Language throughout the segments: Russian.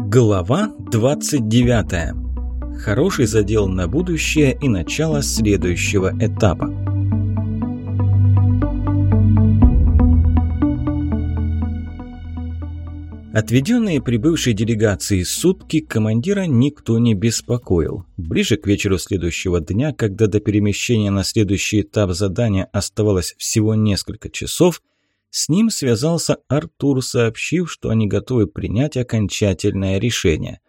Глава 29. Хороший задел на будущее и начало следующего этапа. Отведенные прибывшей делегации сутки командира никто не беспокоил. Ближе к вечеру следующего дня, когда до перемещения на следующий этап задания оставалось всего несколько часов – с ним связался Артур, сообщив, что они готовы принять окончательное решение.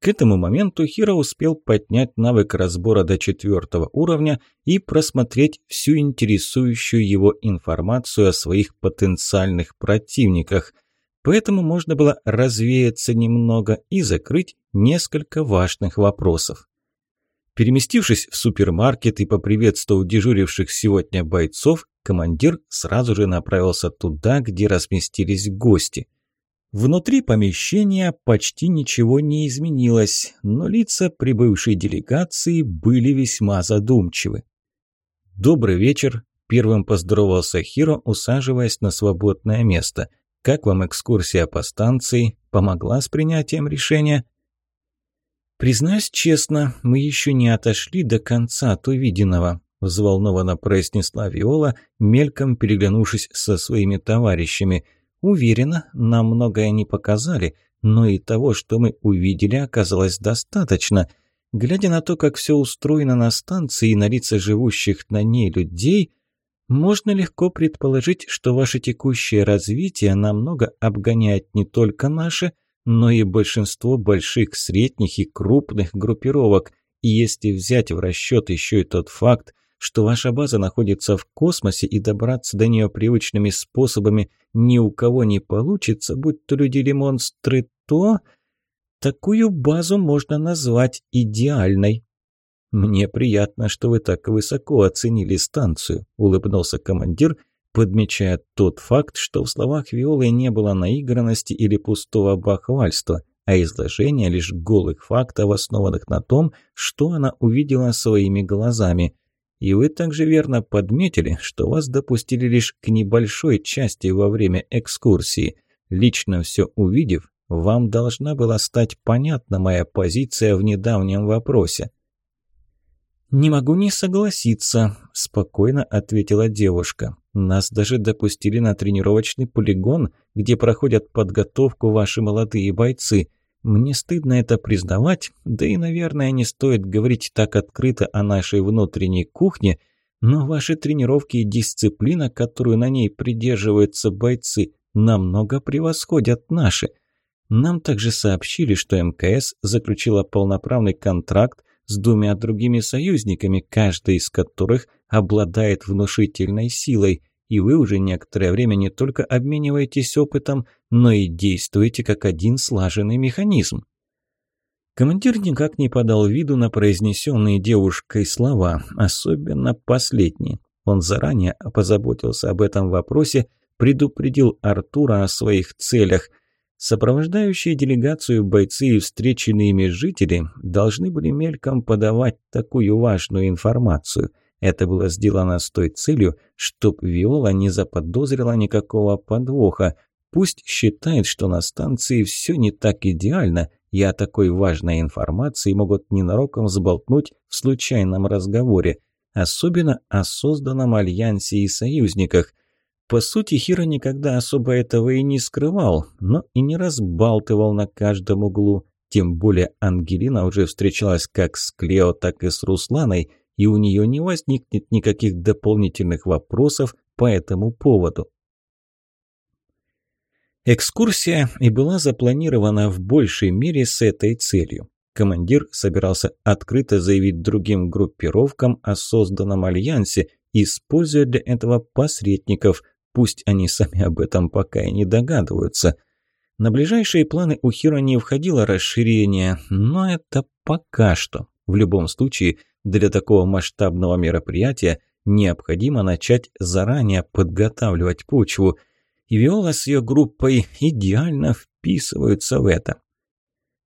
К этому моменту Хиро успел поднять навык разбора до четвертого уровня и просмотреть всю интересующую его информацию о своих потенциальных противниках. Поэтому можно было развеяться немного и закрыть несколько важных вопросов. Переместившись в супермаркет и поприветствовав дежуривших сегодня бойцов, командир сразу же направился туда, где разместились гости. Внутри помещения почти ничего не изменилось, но лица прибывшей делегации были весьма задумчивы. «Добрый вечер», – первым поздоровался Хиро, усаживаясь на свободное место. «Как вам экскурсия по станции? Помогла с принятием решения?» «Признаюсь честно, мы еще не отошли до конца от увиденного», – взволнованно произнесла Виола, мельком переглянувшись со своими товарищами. «Уверена, нам многое не показали, но и того, что мы увидели, оказалось достаточно. Глядя на то, как все устроено на станции и на лица живущих на ней людей, можно легко предположить, что ваше текущее развитие намного обгоняет не только наше, но и большинство больших, средних и крупных группировок. И если взять в расчет еще и тот факт, что ваша база находится в космосе и добраться до нее привычными способами ни у кого не получится, будь то люди или монстры, то такую базу можно назвать идеальной. «Мне приятно, что вы так высоко оценили станцию», – улыбнулся командир, подмечая тот факт, что в словах Виолы не было наигранности или пустого бахвальства, а изложение лишь голых фактов, основанных на том, что она увидела своими глазами – и вы также верно подметили, что вас допустили лишь к небольшой части во время экскурсии. Лично все увидев, вам должна была стать понятна моя позиция в недавнем вопросе. «Не могу не согласиться», – спокойно ответила девушка. «Нас даже допустили на тренировочный полигон, где проходят подготовку ваши молодые бойцы. Мне стыдно это признавать, да и, наверное, не стоит говорить так открыто о нашей внутренней кухне, но ваши тренировки и дисциплина, которую на ней придерживаются бойцы, намного превосходят наши. Нам также сообщили, что МКС заключила полноправный контракт с двумя другими союзниками, каждый из которых обладает внушительной силой – и вы уже некоторое время не только обмениваетесь опытом, но и действуете как один слаженный механизм. Командир никак не подал виду на произнесенные девушкой слова, особенно последние. Он заранее позаботился об этом вопросе, предупредил Артура о своих целях. Сопровождающие делегацию бойцы и встреченные ими жители должны были мельком подавать такую важную информацию – это было сделано с той целью, чтоб Виола не заподозрила никакого подвоха. Пусть считает, что на станции все не так идеально, и о такой важной информации могут ненароком сболтнуть в случайном разговоре, особенно о созданном альянсе и союзниках. По сути, Хиро никогда особо этого и не скрывал, но и не разбалтывал на каждом углу. Тем более Ангелина уже встречалась как с Клео, так и с Русланой – и у нее не возникнет никаких дополнительных вопросов по этому поводу. Экскурсия и была запланирована в большей мере с этой целью. Командир собирался открыто заявить другим группировкам о созданном альянсе, используя для этого посредников, пусть они сами об этом пока и не догадываются. На ближайшие планы у Хиро не входило расширение, но это пока что. В любом случае, для такого масштабного мероприятия необходимо начать заранее подготавливать почву, и Виола с ее группой идеально вписываются в это.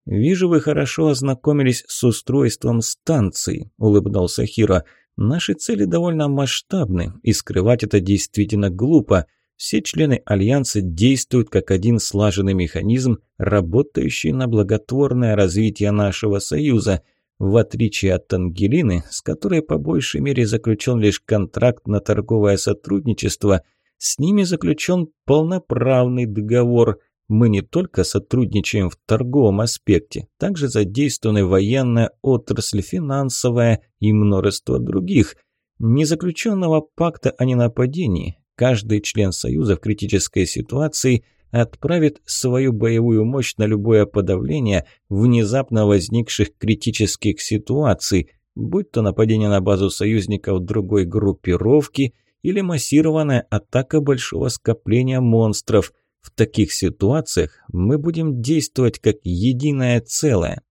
«Вижу, вы хорошо ознакомились с устройством станции», – улыбнулся Хиро. «Наши цели довольно масштабны, и скрывать это действительно глупо. Все члены Альянса действуют как один слаженный механизм, работающий на благотворное развитие нашего Союза, в отличие от Ангелины, с которой по большей мере заключен лишь контракт на торговое сотрудничество, с ними заключен полноправный договор. Мы не только сотрудничаем в торговом аспекте, также задействованы военная отрасль, финансовая и множество других – Незаключенного пакта о ненападении каждый член Союза в критической ситуации отправит свою боевую мощь на любое подавление внезапно возникших критических ситуаций, будь то нападение на базу союзников другой группировки или массированная атака большого скопления монстров. В таких ситуациях мы будем действовать как единое целое.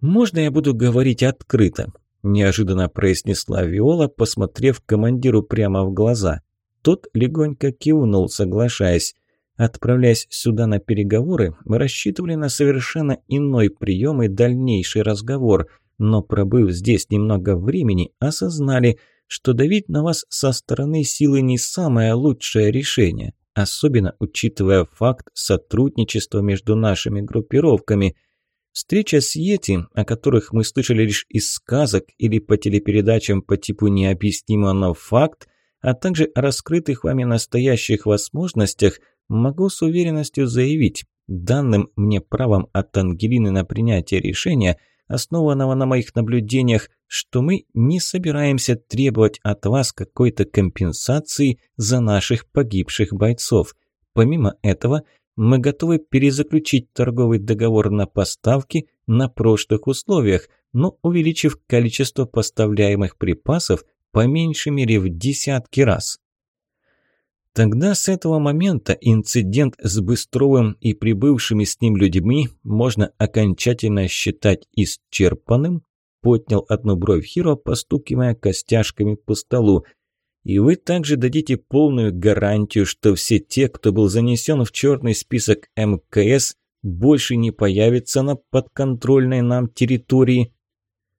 Можно я буду говорить открыто? неожиданно произнесла Виола, посмотрев командиру прямо в глаза. Тот легонько кивнул, соглашаясь. Отправляясь сюда на переговоры, мы рассчитывали на совершенно иной прием и дальнейший разговор, но пробыв здесь немного времени, осознали, что давить на вас со стороны силы не самое лучшее решение, особенно учитывая факт сотрудничества между нашими группировками – Встреча с Йети, о которых мы слышали лишь из сказок или по телепередачам по типу «Необъяснимо, факт», а также о раскрытых вами настоящих возможностях, могу с уверенностью заявить, данным мне правом от Ангелины на принятие решения, основанного на моих наблюдениях, что мы не собираемся требовать от вас какой-то компенсации за наших погибших бойцов. Помимо этого, мы готовы перезаключить торговый договор на поставки на прошлых условиях, но увеличив количество поставляемых припасов по меньшей мере в десятки раз. Тогда с этого момента инцидент с Быстровым и прибывшими с ним людьми можно окончательно считать исчерпанным, поднял одну бровь Хиро, постукивая костяшками по столу – и вы также дадите полную гарантию, что все те, кто был занесен в черный список МКС, больше не появятся на подконтрольной нам территории?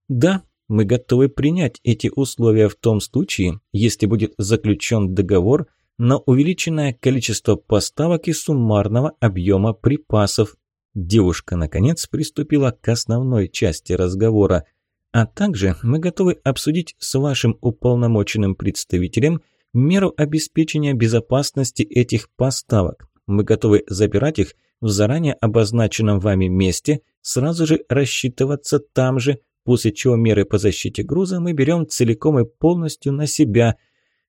Да, мы готовы принять эти условия в том случае, если будет заключен договор на увеличенное количество поставок и суммарного объема припасов. Девушка, наконец, приступила к основной части разговора – а также мы готовы обсудить с вашим уполномоченным представителем меру обеспечения безопасности этих поставок. Мы готовы забирать их в заранее обозначенном вами месте, сразу же рассчитываться там же, после чего меры по защите груза мы берем целиком и полностью на себя.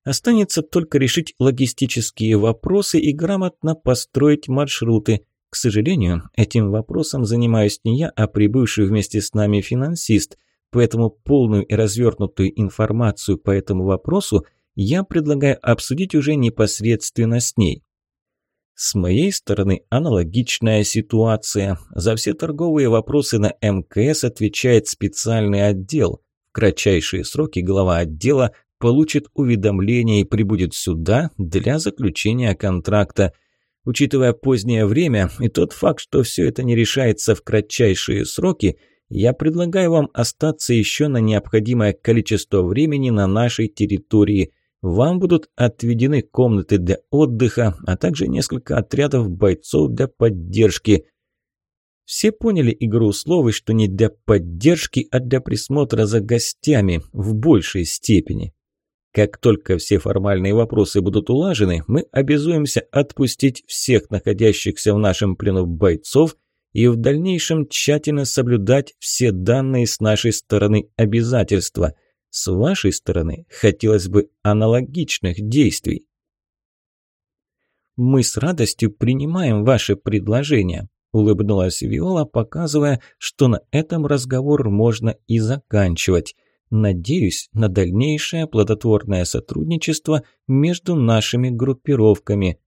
Останется только решить логистические вопросы и грамотно построить маршруты. К сожалению, этим вопросом занимаюсь не я, а прибывший вместе с нами финансист – Поэтому полную и развернутую информацию по этому вопросу я предлагаю обсудить уже непосредственно с ней. С моей стороны аналогичная ситуация. За все торговые вопросы на МКС отвечает специальный отдел. В кратчайшие сроки глава отдела получит уведомление и прибудет сюда для заключения контракта. Учитывая позднее время и тот факт, что все это не решается в кратчайшие сроки – я предлагаю вам остаться еще на необходимое количество времени на нашей территории. Вам будут отведены комнаты для отдыха, а также несколько отрядов бойцов для поддержки. Все поняли игру слов, что не для поддержки, а для присмотра за гостями в большей степени. Как только все формальные вопросы будут улажены, мы обязуемся отпустить всех находящихся в нашем плену бойцов и в дальнейшем тщательно соблюдать все данные с нашей стороны обязательства. С вашей стороны хотелось бы аналогичных действий. «Мы с радостью принимаем ваше предложение», – улыбнулась Виола, показывая, что на этом разговор можно и заканчивать. «Надеюсь на дальнейшее плодотворное сотрудничество между нашими группировками.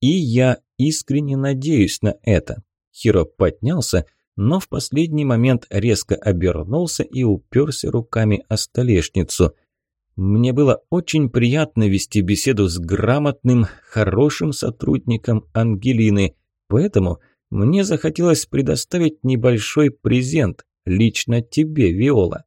И я искренне надеюсь на это». Хиро поднялся, но в последний момент резко обернулся и уперся руками о столешницу. Мне было очень приятно вести беседу с грамотным, хорошим сотрудником Ангелины, поэтому мне захотелось предоставить небольшой презент лично тебе, Виола.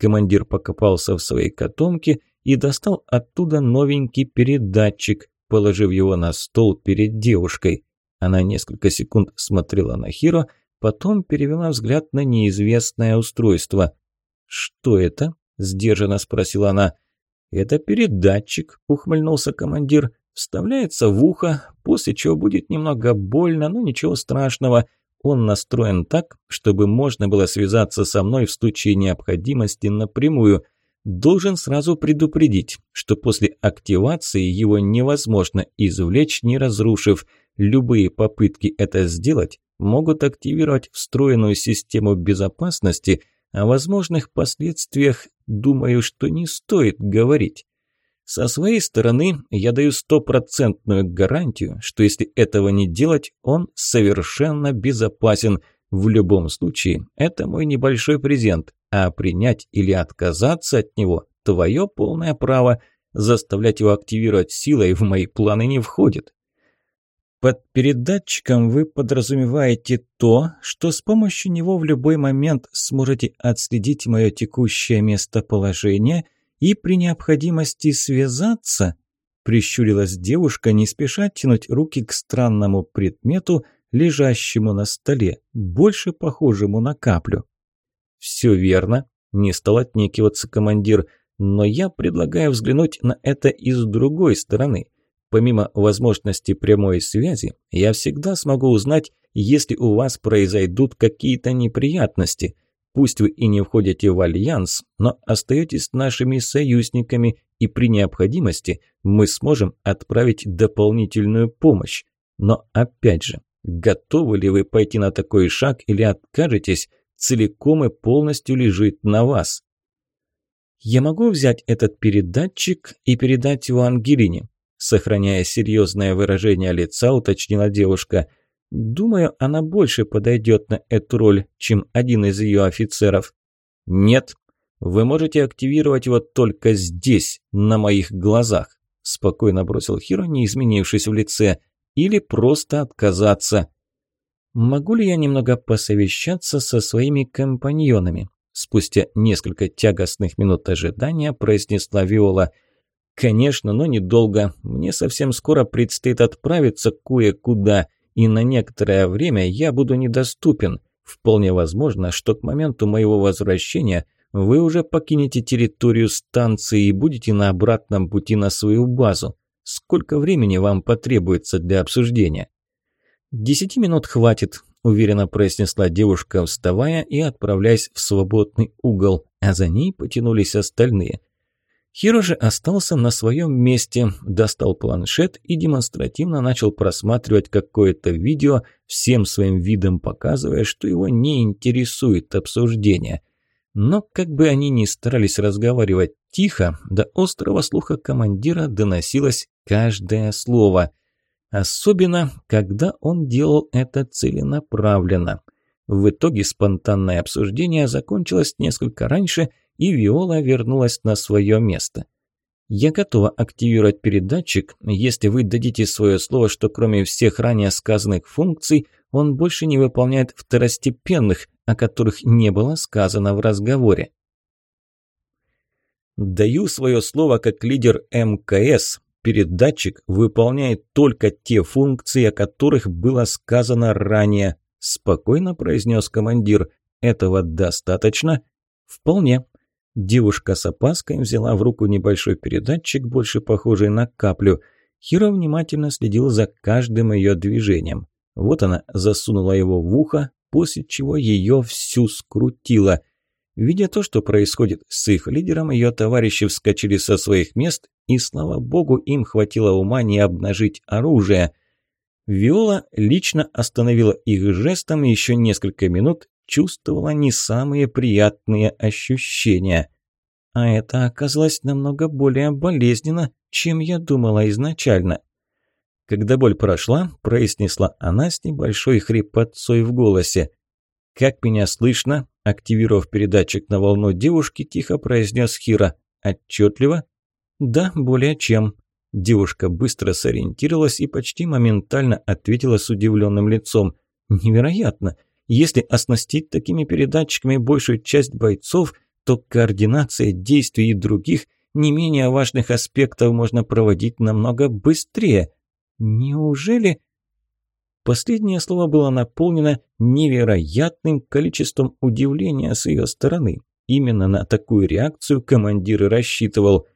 Командир покопался в своей котомке и достал оттуда новенький передатчик. положив его на стол перед девушкой. Она несколько секунд смотрела на Хиро, потом перевела взгляд на неизвестное устройство. «Что это?» – сдержанно спросила она. «Это передатчик», – ухмыльнулся командир. «Вставляется в ухо, после чего будет немного больно, но ничего страшного. Он настроен так, чтобы можно было связаться со мной в случае необходимости напрямую. Должен сразу предупредить, что после активации его невозможно извлечь, не разрушив. Любые попытки это сделать могут активировать встроенную систему безопасности – о возможных последствиях, думаю, что не стоит говорить. Со своей стороны я даю стопроцентную гарантию, что если этого не делать, он совершенно безопасен. В любом случае, это мой небольшой презент, а принять или отказаться от него – твое полное право. Заставлять его активировать силой в мои планы не входит. Под передатчиком вы подразумеваете то, что с помощью него в любой момент сможете отследить мое текущее местоположение и при необходимости связаться? Прищурилась девушка, не спеша тянуть руки к странному предмету, лежащему на столе, больше похожему на каплю. «Все верно», – не стал отнекиваться командир, – «но я предлагаю взглянуть на это и с другой стороны». Помимо возможности прямой связи, я всегда смогу узнать, если у вас произойдут какие-то неприятности. Пусть вы и не входите в альянс, но остаетесь нашими союзниками, и при необходимости мы сможем отправить дополнительную помощь. Но опять же, готовы ли вы пойти на такой шаг или откажетесь, целиком и полностью лежит на вас. Я могу взять этот передатчик и передать его Ангелине. Сохраняя серьезное выражение лица, уточнила девушка. «Думаю, она больше подойдет на эту роль, чем один из ее офицеров». «Нет, вы можете активировать его только здесь, на моих глазах», спокойно бросил Хиро, не изменившись в лице. «Или просто отказаться». «Могу ли я немного посовещаться со своими компаньонами?» Спустя несколько тягостных минут ожидания произнесла Виола – Конечно, но недолго. Мне совсем скоро предстоит отправиться кое-куда, и на некоторое время я буду недоступен. Вполне возможно, что к моменту моего возвращения вы уже покинете территорию станции и будете на обратном пути на свою базу. Сколько времени вам потребуется для обсуждения? «Десяти минут хватит», – уверенно произнесла девушка, вставая и отправляясь в свободный угол, а за ней потянулись остальные – Хиро же остался на своем месте, достал планшет и демонстративно начал просматривать какое-то видео, всем своим видом показывая, что его не интересует обсуждение. Но как бы они ни старались разговаривать тихо, до острого слуха командира доносилось каждое слово. Особенно, когда он делал это целенаправленно. В итоге спонтанное обсуждение закончилось несколько раньше – и Виола вернулась на свое место. «Я готова активировать передатчик, если вы дадите свое слово, что кроме всех ранее сказанных функций, он больше не выполняет второстепенных, о которых не было сказано в разговоре». «Даю свое слово как лидер МКС. Передатчик выполняет только те функции, о которых было сказано ранее», спокойно произнес командир. «Этого достаточно?» «Вполне», Девушка с опаской взяла в руку небольшой передатчик, больше похожий на каплю. Хиро внимательно следил за каждым ее движением. Вот она засунула его в ухо, после чего ее всю скрутила. Видя то, что происходит с их лидером, ее товарищи вскочили со своих мест, и, слава богу, им хватило ума не обнажить оружие. Виола лично остановила их жестом еще несколько минут чувствовала не самые приятные ощущения. А это оказалось намного более болезненно, чем я думала изначально. Когда боль прошла, произнесла она с небольшой хрипотцой в голосе. «Как меня слышно?» Активировав передатчик на волну девушки, тихо произнес Хира. «Отчетливо?» «Да, более чем». Девушка быстро сориентировалась и почти моментально ответила с удивленным лицом. «Невероятно! Если оснастить такими передатчиками большую часть бойцов, то координация действий и других не менее важных аспектов можно проводить намного быстрее. Неужели... Последнее слово было наполнено невероятным количеством удивления с ее стороны. Именно на такую реакцию командир и рассчитывал.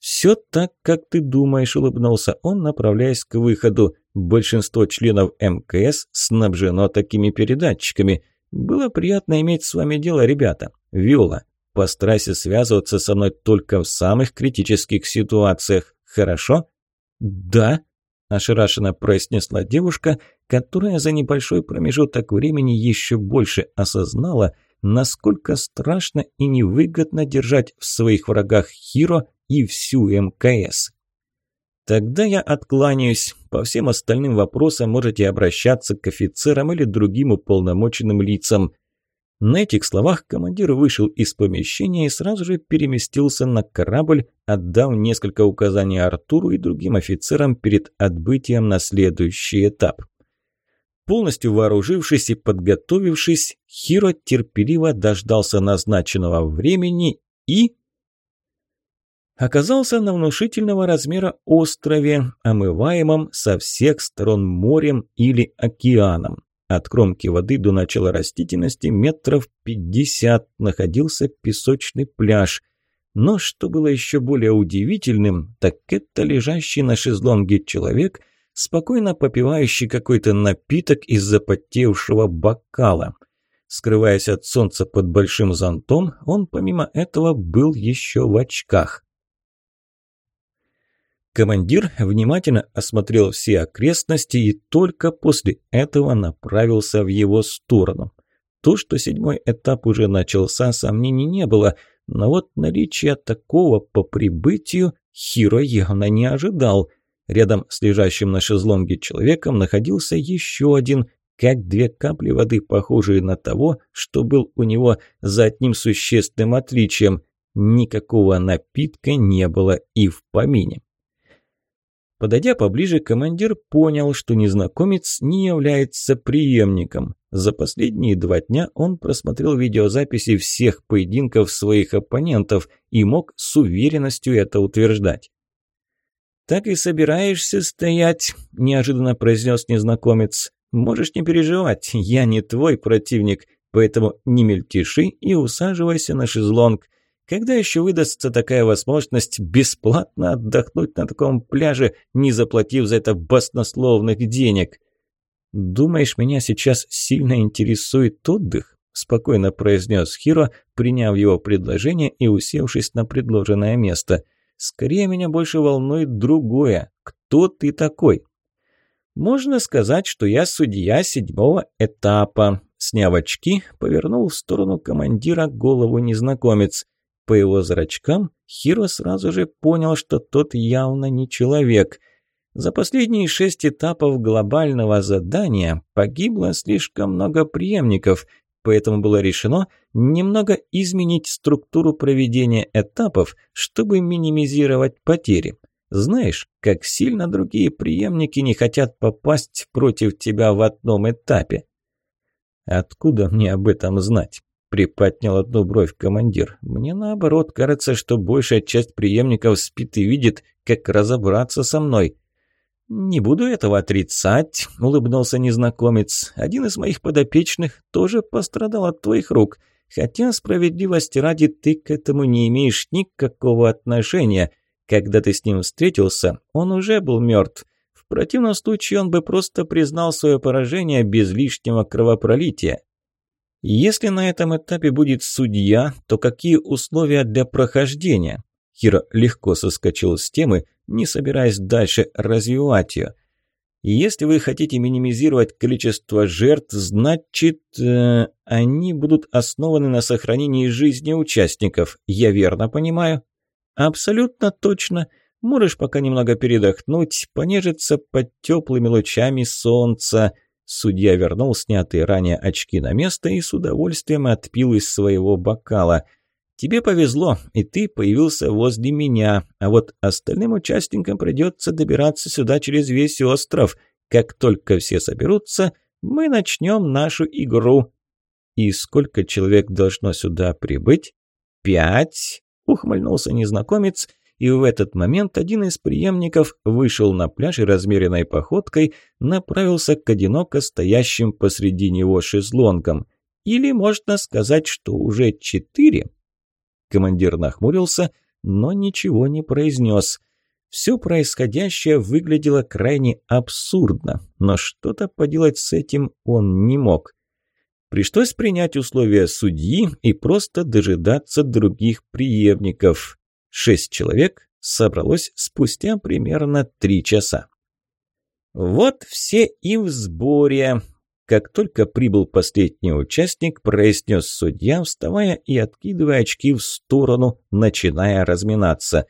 «Все так, как ты думаешь», – улыбнулся он, направляясь к выходу. «Большинство членов МКС снабжено такими передатчиками. Было приятно иметь с вами дело, ребята. Виола, постарайся связываться со мной только в самых критических ситуациях. Хорошо?» «Да», ошарашенно произнесла девушка, которая за небольшой промежуток времени еще больше осознала, насколько страшно и невыгодно держать в своих врагах Хиро и всю МКС. Тогда я откланяюсь. По всем остальным вопросам можете обращаться к офицерам или другим уполномоченным лицам. На этих словах командир вышел из помещения и сразу же переместился на корабль, отдав несколько указаний Артуру и другим офицерам перед отбытием на следующий этап. Полностью вооружившись и подготовившись, Хиро терпеливо дождался назначенного времени и... Оказался на внушительного размера острове, омываемом со всех сторон морем или океаном. От кромки воды до начала растительности метров пятьдесят находился песочный пляж. Но что было еще более удивительным, так это лежащий на шезлонге человек, спокойно попивающий какой-то напиток из запотевшего бокала. Скрываясь от солнца под большим зонтом, он помимо этого был еще в очках. Командир внимательно осмотрел все окрестности и только после этого направился в его сторону. То, что седьмой этап уже начался, сомнений не было, но вот наличие такого по прибытию Хиро явно не ожидал. Рядом с лежащим на шезлонге человеком находился еще один, как две капли воды, похожие на того, что был у него за одним существенным отличием. Никакого напитка не было и в помине. Подойдя поближе, командир понял, что незнакомец не является преемником. За последние два дня он просмотрел видеозаписи всех поединков своих оппонентов и мог с уверенностью это утверждать. «Так и собираешься стоять», – неожиданно произнес незнакомец. «Можешь не переживать, я не твой противник, поэтому не мельтеши и усаживайся на шезлонг. Когда еще выдастся такая возможность бесплатно отдохнуть на таком пляже, не заплатив за это баснословных денег? «Думаешь, меня сейчас сильно интересует отдых?» – спокойно произнес Хиро, приняв его предложение и усевшись на предложенное место. «Скорее меня больше волнует другое. Кто ты такой?» «Можно сказать, что я судья седьмого этапа». Сняв очки, повернул в сторону командира голову незнакомец – по его зрачкам Хиро сразу же понял, что тот явно не человек. За последние шесть этапов глобального задания погибло слишком много преемников, поэтому было решено немного изменить структуру проведения этапов, чтобы минимизировать потери. Знаешь, как сильно другие преемники не хотят попасть против тебя в одном этапе. Откуда мне об этом знать? Приподнял одну бровь командир. Мне наоборот кажется, что большая часть преемников спит и видит, как разобраться со мной. «Не буду этого отрицать», – улыбнулся незнакомец. «Один из моих подопечных тоже пострадал от твоих рук. Хотя, справедливости ради, ты к этому не имеешь никакого отношения. Когда ты с ним встретился, он уже был мертв. В противном случае он бы просто признал свое поражение без лишнего кровопролития. Если на этом этапе будет судья, то какие условия для прохождения? Хиро легко соскочил с темы, не собираясь дальше развивать ее. Если вы хотите минимизировать количество жертв, значит, э, они будут основаны на сохранении жизни участников. Я верно понимаю? Абсолютно точно. Можешь пока немного передохнуть, понежиться под теплыми лучами солнца – Судья вернул снятые ранее очки на место и с удовольствием отпил из своего бокала. «Тебе повезло, и ты появился возле меня, а вот остальным участникам придется добираться сюда через весь остров. Как только все соберутся, мы начнем нашу игру». «И сколько человек должно сюда прибыть?» «Пять», ухмыльнулся незнакомец, и в этот момент один из преемников вышел на пляж и размеренной походкой направился к одиноко стоящим посреди него шезлонгам. Или можно сказать, что уже четыре. Командир нахмурился, но ничего не произнес. Все происходящее выглядело крайне абсурдно, но что-то поделать с этим он не мог. Пришлось принять условия судьи и просто дожидаться других преемников. Шесть человек собралось спустя примерно три часа. «Вот все и в сборе», как только прибыл последний участник, произнес судья, вставая и откидывая очки в сторону, начиная разминаться.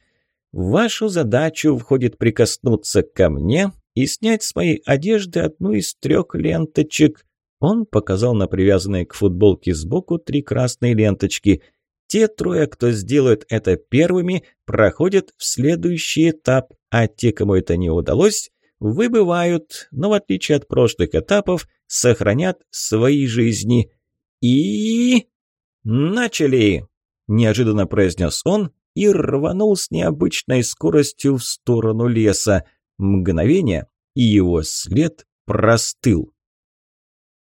«В вашу задачу входит прикоснуться ко мне и снять с моей одежды одну из трех ленточек. Он показал на привязанные к футболке сбоку три красные ленточки. Те трое, кто сделает это первыми, проходят в следующий этап, а те, кому это не удалось, выбывают, но в отличие от прошлых этапов, сохранят свои жизни. И... начали! Неожиданно произнес он и рванул с необычной скоростью в сторону леса. Мгновение, и его след простыл.